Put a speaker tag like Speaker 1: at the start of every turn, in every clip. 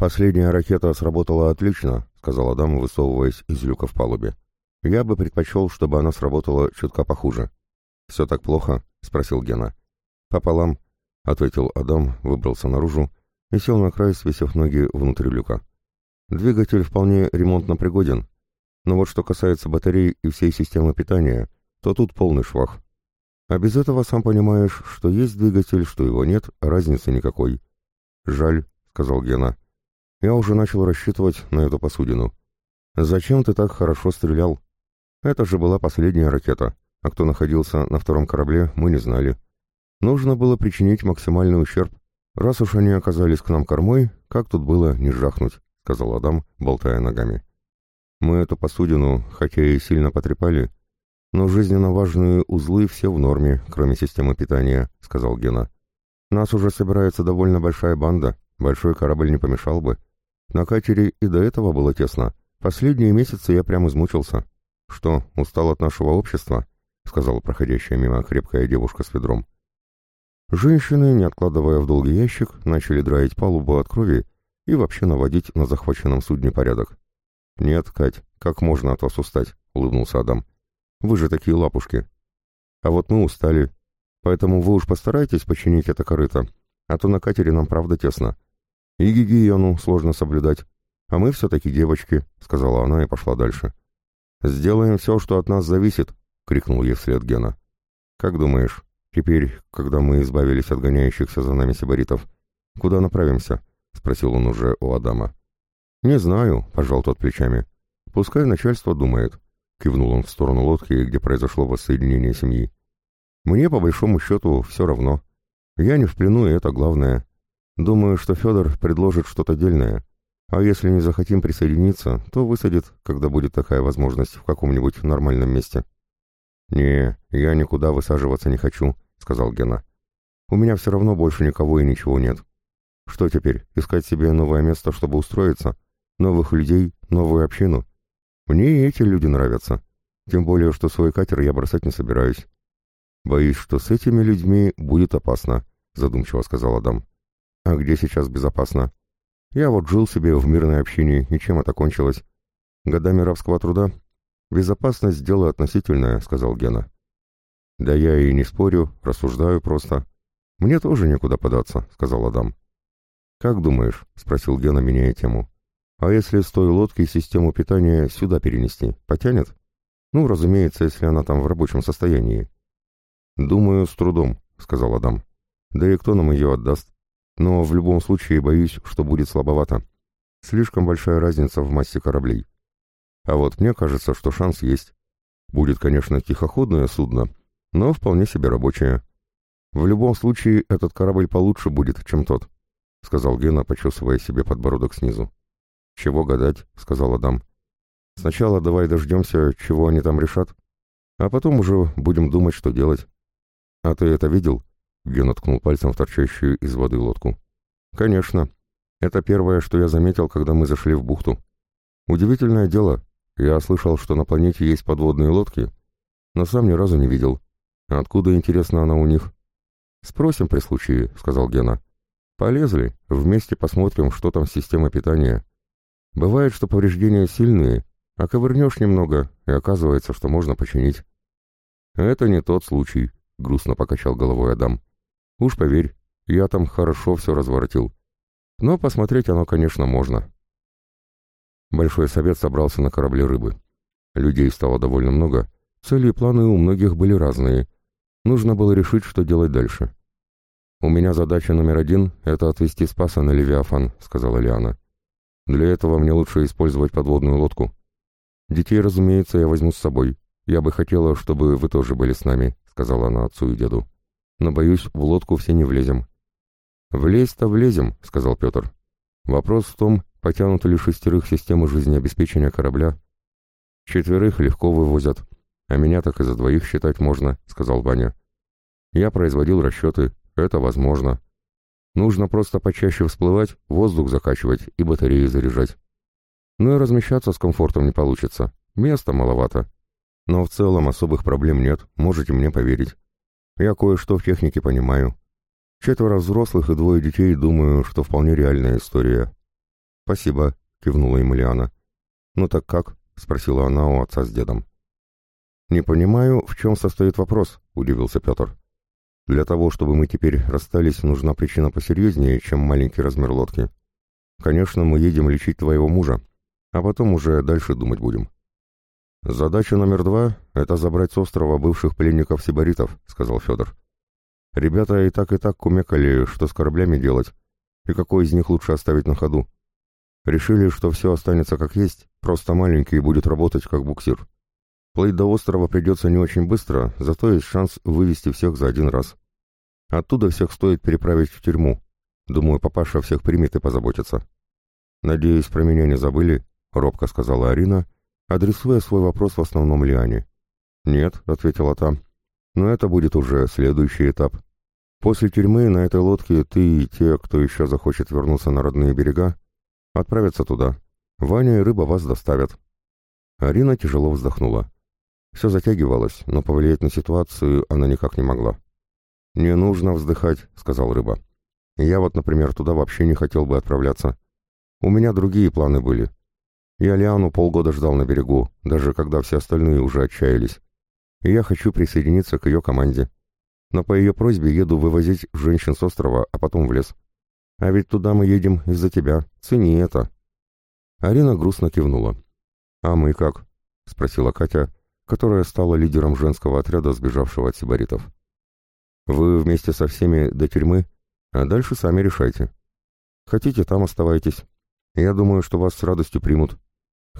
Speaker 1: «Последняя ракета сработала отлично», — сказал Адам, высовываясь из люка в палубе. «Я бы предпочел, чтобы она сработала чутка похуже». «Все так плохо?» — спросил Гена. «Пополам», — ответил Адам, выбрался наружу и сел на край, свесив ноги внутрь люка. «Двигатель вполне ремонтно пригоден, но вот что касается батарей и всей системы питания, то тут полный швах. А без этого сам понимаешь, что есть двигатель, что его нет, разницы никакой». «Жаль», — сказал Гена. «Я уже начал рассчитывать на эту посудину. Зачем ты так хорошо стрелял? Это же была последняя ракета, а кто находился на втором корабле, мы не знали». Нужно было причинить максимальный ущерб. Раз уж они оказались к нам кормой, как тут было не жахнуть, — сказал Адам, болтая ногами. Мы эту посудину, хотя и сильно потрепали, но жизненно важные узлы все в норме, кроме системы питания, — сказал Гена. Нас уже собирается довольно большая банда, большой корабль не помешал бы. На катере и до этого было тесно. Последние месяцы я прям измучился. Что, устал от нашего общества? — сказала проходящая мимо крепкая девушка с ведром. Женщины, не откладывая в долгий ящик, начали драить палубу от крови и вообще наводить на захваченном судне порядок. «Нет, Кать, как можно от вас устать?» — улыбнулся Адам. «Вы же такие лапушки. А вот мы устали, поэтому вы уж постарайтесь починить это корыто, а то на катере нам правда тесно. И гигиену сложно соблюдать. А мы все-таки девочки», — сказала она и пошла дальше. «Сделаем все, что от нас зависит», — крикнул ей вслед Гена. «Как думаешь, «Теперь, когда мы избавились от гоняющихся за нами сибаритов, куда направимся?» — спросил он уже у Адама. «Не знаю», — пожал тот плечами. «Пускай начальство думает», — кивнул он в сторону лодки, где произошло воссоединение семьи. «Мне, по большому счету, все равно. Я не в плену, и это главное. Думаю, что Федор предложит что-то дельное. А если не захотим присоединиться, то высадит, когда будет такая возможность в каком-нибудь нормальном месте». «Не, я никуда высаживаться не хочу», — сказал Гена. «У меня все равно больше никого и ничего нет. Что теперь, искать себе новое место, чтобы устроиться? Новых людей, новую общину? Мне и эти люди нравятся. Тем более, что свой катер я бросать не собираюсь. Боюсь, что с этими людьми будет опасно», — задумчиво сказал Адам. «А где сейчас безопасно? Я вот жил себе в мирной общине, и чем это кончилось? Годами рабского труда? «Безопасность — дело относительное», — сказал Гена. «Да я и не спорю, рассуждаю просто. Мне тоже некуда податься», — сказал Адам. «Как думаешь?» — спросил Гена, меняя тему. «А если с той лодки систему питания сюда перенести, потянет? Ну, разумеется, если она там в рабочем состоянии». «Думаю, с трудом», — сказал Адам. «Да и кто нам ее отдаст? Но в любом случае боюсь, что будет слабовато. Слишком большая разница в массе кораблей. А вот мне кажется, что шанс есть. Будет, конечно, тихоходное судно, но вполне себе рабочее. В любом случае, этот корабль получше будет, чем тот, — сказал Гена, почесывая себе подбородок снизу. «Чего гадать?» — сказал Адам. «Сначала давай дождемся, чего они там решат, а потом уже будем думать, что делать». «А ты это видел?» — Гена ткнул пальцем в торчащую из воды лодку. «Конечно. Это первое, что я заметил, когда мы зашли в бухту. Удивительное дело, я слышал, что на планете есть подводные лодки, но сам ни разу не видел. Откуда, интересно, она у них? Спросим при случае, сказал Гена. Полезли, вместе посмотрим, что там с системой питания. Бывает, что повреждения сильные, а ковырнешь немного, и оказывается, что можно починить. Это не тот случай, грустно покачал головой Адам. Уж поверь, я там хорошо все разворотил. Но посмотреть оно, конечно, можно. Большой совет собрался на корабле рыбы. Людей стало довольно много, цели и планы у многих были разные. Нужно было решить, что делать дальше. «У меня задача номер один — это отвезти Спаса на Левиафан», — сказала Лиана. «Для этого мне лучше использовать подводную лодку. Детей, разумеется, я возьму с собой. Я бы хотела, чтобы вы тоже были с нами», — сказала она отцу и деду. «Но, боюсь, в лодку все не влезем». «Влезть-то влезем», — сказал Петр. «Вопрос в том, Потянуты ли шестерых системы жизнеобеспечения корабля? Четверых легко вывозят, а меня так и за двоих считать можно, сказал Ваня. Я производил расчеты, это возможно. Нужно просто почаще всплывать, воздух закачивать и батареи заряжать. Ну и размещаться с комфортом не получится, места маловато. Но в целом особых проблем нет, можете мне поверить. Я кое-что в технике понимаю. Четверо взрослых и двое детей, думаю, что вполне реальная история. «Спасибо», — кивнула им Ильяна. «Ну так как?» — спросила она у отца с дедом. «Не понимаю, в чем состоит вопрос», — удивился Петр. «Для того, чтобы мы теперь расстались, нужна причина посерьезнее, чем маленький размер лодки. Конечно, мы едем лечить твоего мужа, а потом уже дальше думать будем». «Задача номер два — это забрать с острова бывших пленников-сибаритов», — сказал Федор. «Ребята и так и так кумекали, что с кораблями делать, и какой из них лучше оставить на ходу. Решили, что все останется как есть, просто маленький будет работать как буксир. Плыть до острова придется не очень быстро, зато есть шанс вывести всех за один раз. Оттуда всех стоит переправить в тюрьму. Думаю, папаша всех примет и позаботится. «Надеюсь, про меня не забыли?» — робко сказала Арина, адресуя свой вопрос в основном Лиане. «Нет», — ответила та, — «но это будет уже следующий этап. После тюрьмы на этой лодке ты и те, кто еще захочет вернуться на родные берега, отправятся туда. Ваня и Рыба вас доставят». Арина тяжело вздохнула. Все затягивалось, но повлиять на ситуацию она никак не могла. «Не нужно вздыхать», — сказал Рыба. «Я вот, например, туда вообще не хотел бы отправляться. У меня другие планы были. Я Лиану полгода ждал на берегу, даже когда все остальные уже отчаялись. И я хочу присоединиться к ее команде. Но по ее просьбе еду вывозить женщин с острова, а потом в лес. А ведь туда мы едем из-за тебя. Цени это». Арина грустно кивнула. «А мы как?» — спросила Катя, которая стала лидером женского отряда, сбежавшего от сибаритов. «Вы вместе со всеми до тюрьмы, а дальше сами решайте. Хотите, там оставайтесь. Я думаю, что вас с радостью примут.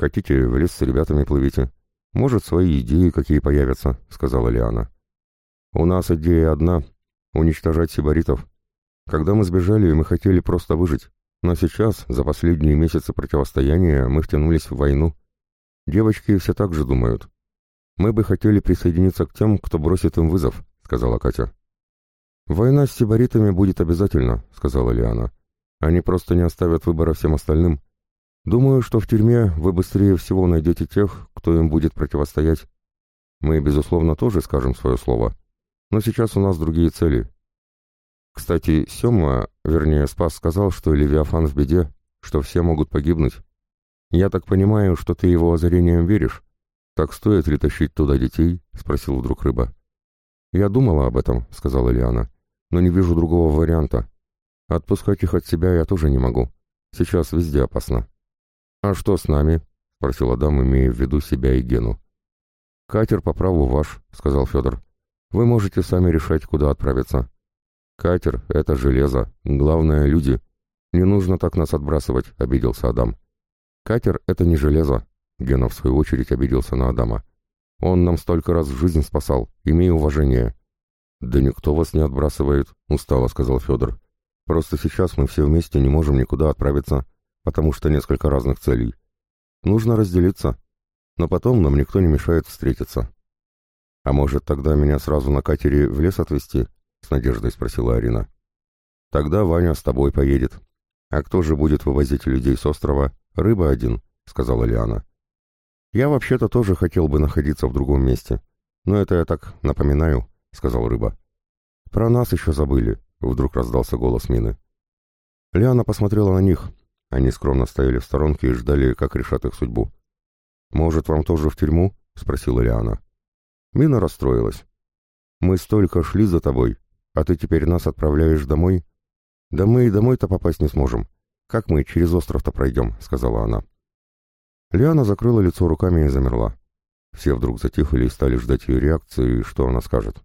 Speaker 1: Хотите, в лес с ребятами плывите. Может, свои идеи какие появятся», — сказала Лиана. «У нас идея одна — уничтожать сибаритов. Когда мы сбежали, мы хотели просто выжить, но сейчас, за последние месяцы противостояния, мы втянулись в войну. Девочки все так же думают. «Мы бы хотели присоединиться к тем, кто бросит им вызов», — сказала Катя. «Война с сибаритами будет обязательно», — сказала Лиана. «Они просто не оставят выбора всем остальным. Думаю, что в тюрьме вы быстрее всего найдете тех, кто им будет противостоять. Мы, безусловно, тоже скажем свое слово. Но сейчас у нас другие цели. Кстати, Сема, вернее, Спас сказал, что Левиафан в беде, что все могут погибнуть. Я так понимаю, что ты его озарением веришь?» «Так стоит ли тащить туда детей?» — спросил вдруг рыба. «Я думала об этом», — сказала Лиана, — «но не вижу другого варианта. Отпускать их от себя я тоже не могу. Сейчас везде опасно». «А что с нами?» — спросил Адам, имея в виду себя и Гену. «Катер по праву ваш», — сказал Федор. «Вы можете сами решать, куда отправиться. Катер — это железо, главное — люди. Не нужно так нас отбрасывать», — обиделся Адам. «Катер — это не железо, Гена в свою очередь обиделся на Адама. «Он нам столько раз жизнь спасал, имея уважение». «Да никто вас не отбрасывает», — устало сказал Федор. «Просто сейчас мы все вместе не можем никуда отправиться, потому что несколько разных целей. Нужно разделиться, но потом нам никто не мешает встретиться». «А может, тогда меня сразу на катере в лес отвезти?» — с надеждой спросила Арина. «Тогда Ваня с тобой поедет. А кто же будет вывозить людей с острова? Рыба один», — сказала Лиана. «Я вообще-то тоже хотел бы находиться в другом месте. Но это я так напоминаю», — сказал Рыба. «Про нас еще забыли», — вдруг раздался голос Мины. Лиана посмотрела на них. Они скромно стояли в сторонке и ждали, как решат их судьбу. «Может, вам тоже в тюрьму?» — спросила Лиана. Мина расстроилась. «Мы столько шли за тобой, а ты теперь нас отправляешь домой?» «Да мы и домой-то попасть не сможем. Как мы через остров-то пройдем?» — сказала она. Лиана закрыла лицо руками и замерла. Все вдруг затихли и стали ждать ее реакции, что она скажет.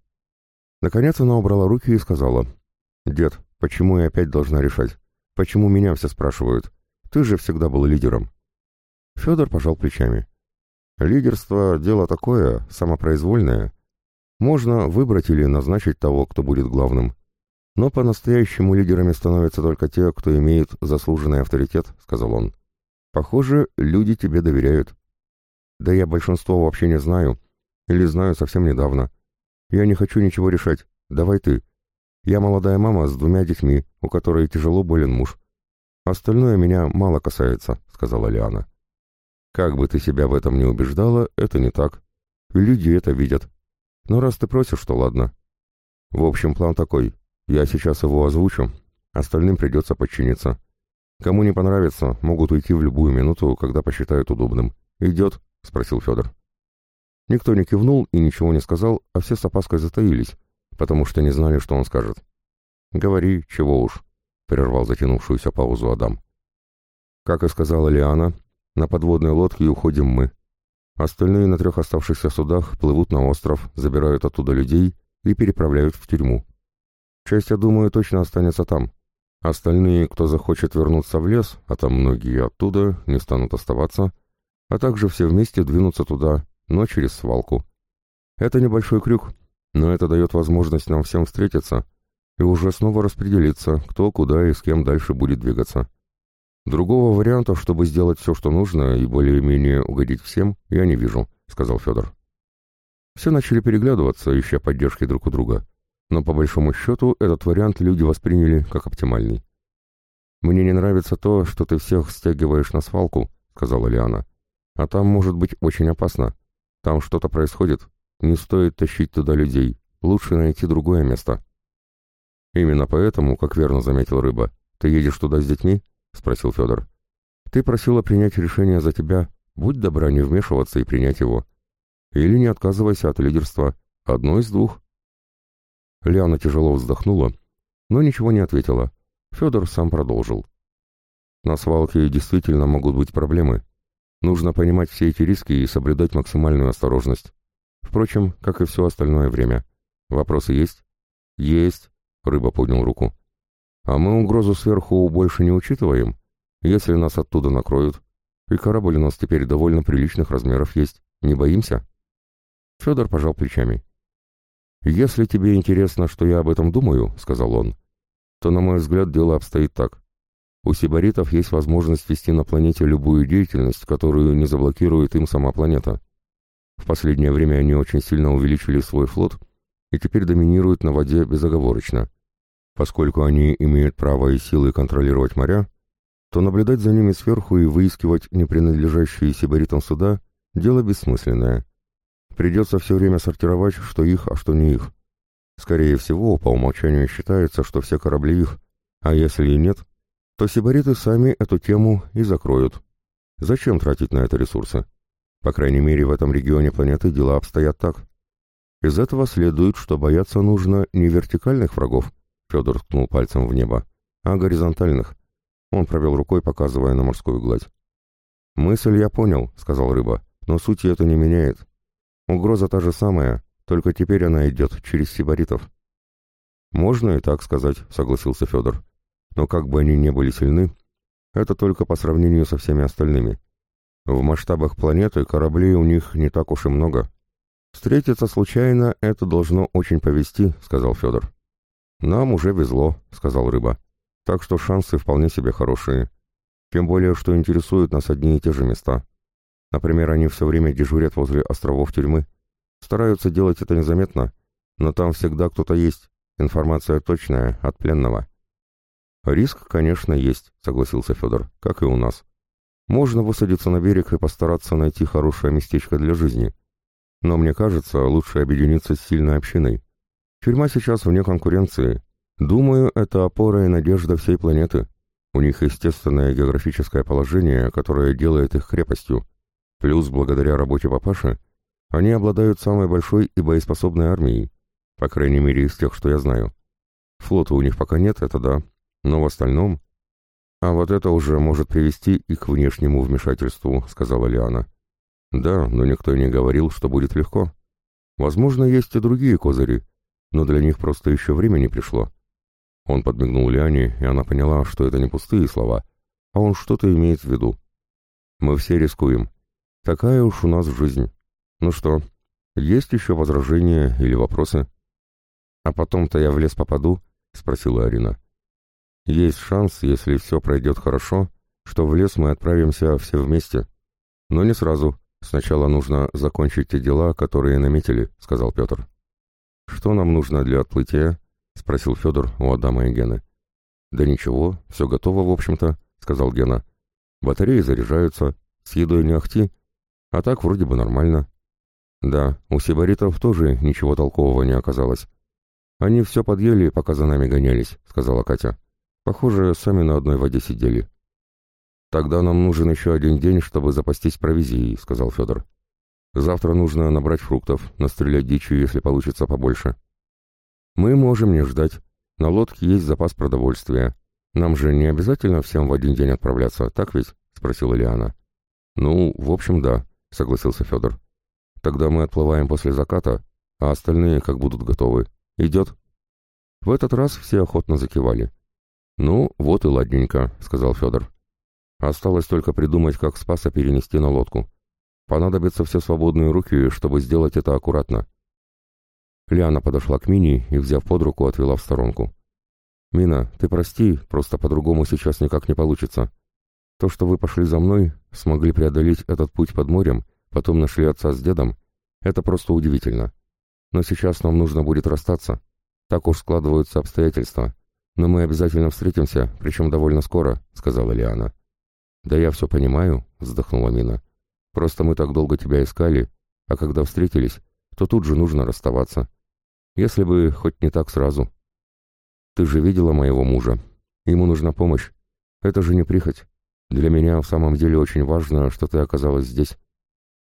Speaker 1: Наконец она убрала руки и сказала, «Дед, почему я опять должна решать? Почему меня все спрашивают? Ты же всегда был лидером». Федор пожал плечами. «Лидерство — дело такое, самопроизвольное. Можно выбрать или назначить того, кто будет главным. Но по-настоящему лидерами становятся только те, кто имеет заслуженный авторитет», — сказал он. Похоже, люди тебе доверяют. Да я большинство вообще не знаю. Или знаю совсем недавно. Я не хочу ничего решать. Давай ты. Я молодая мама с двумя детьми, у которой тяжело болен муж. Остальное меня мало касается, сказала Лиана. Как бы ты себя в этом не убеждала, это не так. Люди это видят. Но раз ты просишь, то ладно. В общем, план такой. Я сейчас его озвучу. Остальным придется подчиниться. Кому не понравится, могут уйти в любую минуту, когда посчитают удобным. «Идет?» — спросил Федор. Никто не кивнул и ничего не сказал, а все с опаской затаились, потому что не знали, что он скажет. «Говори, чего уж», — прервал затянувшуюся паузу Адам. «Как и сказала Лиана, на подводной лодке уходим мы. Остальные на трех оставшихся судах плывут на остров, забирают оттуда людей и переправляют в тюрьму. Часть, я думаю, точно останется там. Остальные, кто захочет вернуться в лес, а там многие оттуда, не станут оставаться, а также все вместе двинутся туда, но через свалку. Это небольшой крюк, но это дает возможность нам всем встретиться и уже снова распределиться, кто куда и с кем дальше будет двигаться. Другого варианта, чтобы сделать все, что нужно, и более-менее угодить всем, я не вижу, — сказал Федор. Все начали переглядываться, ища поддержки друг у друга, но по большому счету этот вариант люди восприняли как оптимальный. «Мне не нравится то, что ты всех стягиваешь на свалку», — сказала Лиана. «А там может быть очень опасно. Там что-то происходит. Не стоит тащить туда людей. Лучше найти другое место». «Именно поэтому, как верно заметил Рыба, ты едешь туда с детьми?» — спросил Федор. «Ты просила принять решение за тебя. Будь добра не вмешиваться и принять его. Или не отказывайся от лидерства. Одно из двух». Лиана тяжело вздохнула, но ничего не ответила. Федор сам продолжил. «На свалке действительно могут быть проблемы. Нужно понимать все эти риски и соблюдать максимальную осторожность. Впрочем, как и все остальное время. Вопросы есть?» «Есть», Рыба поднял руку. «А мы угрозу сверху больше не учитываем, если нас оттуда накроют. И корабль у нас теперь довольно приличных размеров есть. Не боимся?» Федор пожал плечами. «Если тебе интересно, что я об этом думаю, — сказал он, — то, на мой взгляд, дело обстоит так. У сибаритов есть возможность вести на планете любую деятельность, которую не заблокирует им сама планета. В последнее время они очень сильно увеличили свой флот и теперь доминируют на воде безоговорочно. Поскольку они имеют право и силы контролировать моря, то наблюдать за ними сверху и выискивать не принадлежащие сибаритам суда – дело бессмысленное. Придется все время сортировать, что их, а что не их. Скорее всего, по умолчанию считается, что все корабли их, а если и нет, то сибариты сами эту тему и закроют. Зачем тратить на это ресурсы? По крайней мере, в этом регионе планеты дела обстоят так. Из этого следует, что бояться нужно не вертикальных врагов, Федор ткнул пальцем в небо, а горизонтальных. Он провел рукой, показывая на морскую гладь. «Мысль я понял», — сказал рыба, — «но суть это не меняет. Угроза та же самая, только теперь она идет через сибаритов». «Можно и так сказать», — согласился Федор. «Но как бы они ни были сильны, это только по сравнению со всеми остальными. В масштабах планеты кораблей у них не так уж и много. Встретиться случайно это должно очень повести», — сказал Федор. «Нам уже везло», — сказал Рыба. «Так что шансы вполне себе хорошие. Тем более, что интересуют нас одни и те же места. Например, они все время дежурят возле островов тюрьмы. Стараются делать это незаметно, но там всегда кто-то есть. Информация точная, от пленного». «Риск, конечно, есть», — согласился Федор, — «как и у нас. Можно высадиться на берег и постараться найти хорошее местечко для жизни. Но мне кажется, лучше объединиться с сильной общиной. Тюрьма сейчас вне конкуренции. Думаю, это опора и надежда всей планеты. У них естественное географическое положение, которое делает их крепостью. Плюс, благодаря работе папаши, они обладают самой большой и боеспособной армией. По крайней мере, из тех, что я знаю. Флота у них пока нет, это да. Но в остальном... А вот это уже может привести и к внешнему вмешательству, сказала Лиана. Да, но никто не говорил, что будет легко. Возможно, есть и другие козыри, но для них просто еще время не пришло. Он подмигнул Лиане, и она поняла, что это не пустые слова, а он что-то имеет в виду. «Мы все рискуем. Такая уж у нас жизнь. Ну что, есть еще возражения или вопросы?» «А потом-то я в лес попаду?» — спросила Арина. «Есть шанс, если все пройдет хорошо, что в лес мы отправимся все вместе. Но не сразу. Сначала нужно закончить те дела, которые наметили», — сказал Петр. «Что нам нужно для отплытия?» — спросил Федор у Адама и Гены. «Да ничего, все готово, в общем-то», — сказал Гена. «Батареи заряжаются, с едой не ахти, а так вроде бы нормально». «Да, у сибаритов тоже ничего толкового не оказалось. Они все подъели, пока за нами гонялись», — сказала Катя. «Похоже, сами на одной воде сидели». «Тогда нам нужен еще один день, чтобы запастись провизией», — сказал Федор. «Завтра нужно набрать фруктов, настрелять дичи, если получится побольше». «Мы можем не ждать. На лодке есть запас продовольствия. Нам же не обязательно всем в один день отправляться, так ведь?» — спросила Лиана. «Ну, в общем, да», — согласился Федор. «Тогда мы отплываем после заката, а остальные как будут готовы. Идет?» В этот раз все охотно закивали. «Ну, вот и ладненько», — сказал Федор. Осталось только придумать, как Спаса перенести на лодку. Понадобятся все свободные руки, чтобы сделать это аккуратно. Лиана подошла к Мине и, взяв под руку, отвела в сторонку. «Мина, ты прости, просто по-другому сейчас никак не получится. То, что вы пошли за мной, смогли преодолеть этот путь под морем, потом нашли отца с дедом, это просто удивительно. Но сейчас нам нужно будет расстаться. Так уж складываются обстоятельства. Но мы обязательно встретимся, причем довольно скоро», — сказала Лиана. «Да я все понимаю», — вздохнула Мина. «Просто мы так долго тебя искали, а когда встретились, то тут же нужно расставаться. Если бы хоть не так сразу. Ты же видела моего мужа. Ему нужна помощь. Это же не прихоть. Для меня в самом деле очень важно, что ты оказалась здесь.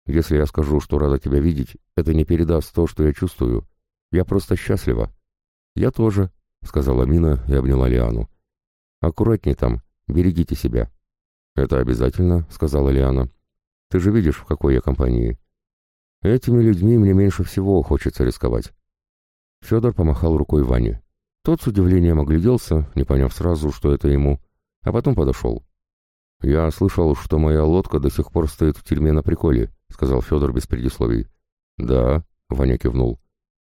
Speaker 1: Если я скажу, что рада тебя видеть, это не передаст то, что я чувствую. Я просто счастлива». «Я тоже», — сказала Мина и обняла Лиану. «Аккуратней там, берегите себя». «Это обязательно», — сказала Лиана. «Ты же видишь, в какой я компании. Этими людьми мне меньше всего хочется рисковать». Федор помахал рукой Ване. Тот с удивлением огляделся, не поняв сразу, что это ему, а потом подошел. «Я слышал, что моя лодка до сих пор стоит в тюрьме на приколе», — сказал Федор без предисловий. «Да», — Ваня кивнул.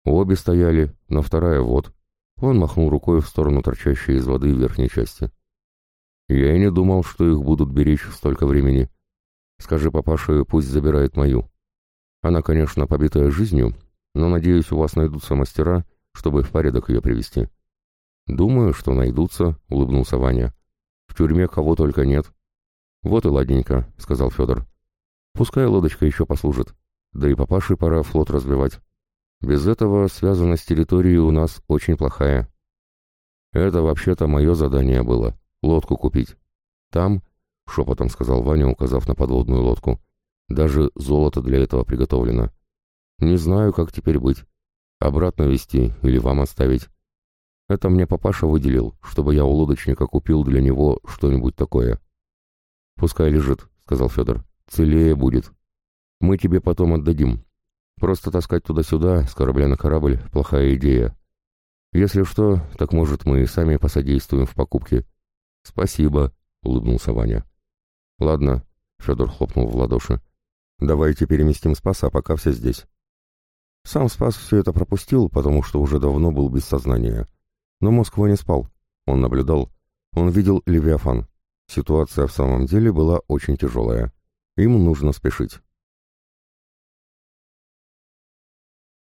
Speaker 1: «Обе стояли, но вторая вот». Он махнул рукой в сторону торчащей из воды верхней части. Я и не думал, что их будут беречь столько времени. Скажи папаше, пусть забирает мою. Она, конечно, побитая жизнью, но, надеюсь, у вас найдутся мастера, чтобы в порядок ее привести. Думаю, что найдутся, — улыбнулся Ваня. В тюрьме кого только нет. Вот и ладненько, — сказал Федор. Пускай лодочка еще послужит. Да и папаше пора флот развивать. Без этого связанность территории у нас очень плохая. Это вообще-то мое задание было лодку купить. Там, — шепотом сказал Ваня, указав на подводную лодку, — даже золото для этого приготовлено. Не знаю, как теперь быть. Обратно везти или вам оставить. Это мне папаша выделил, чтобы я у лодочника купил для него что-нибудь такое. Пускай лежит, — сказал Федор. Целее будет. Мы тебе потом отдадим. Просто таскать туда-сюда, с корабля на корабль, плохая идея. Если что, так, может, мы сами посодействуем в покупке. «Спасибо», — улыбнулся Ваня. «Ладно», — Федор хлопнул в ладоши. «Давайте переместим Спаса, пока все здесь». Сам Спас все это пропустил, потому что уже давно был без сознания. Но Москва не спал. Он наблюдал. Он видел Левиафан. Ситуация в самом деле была очень тяжелая. Им нужно спешить.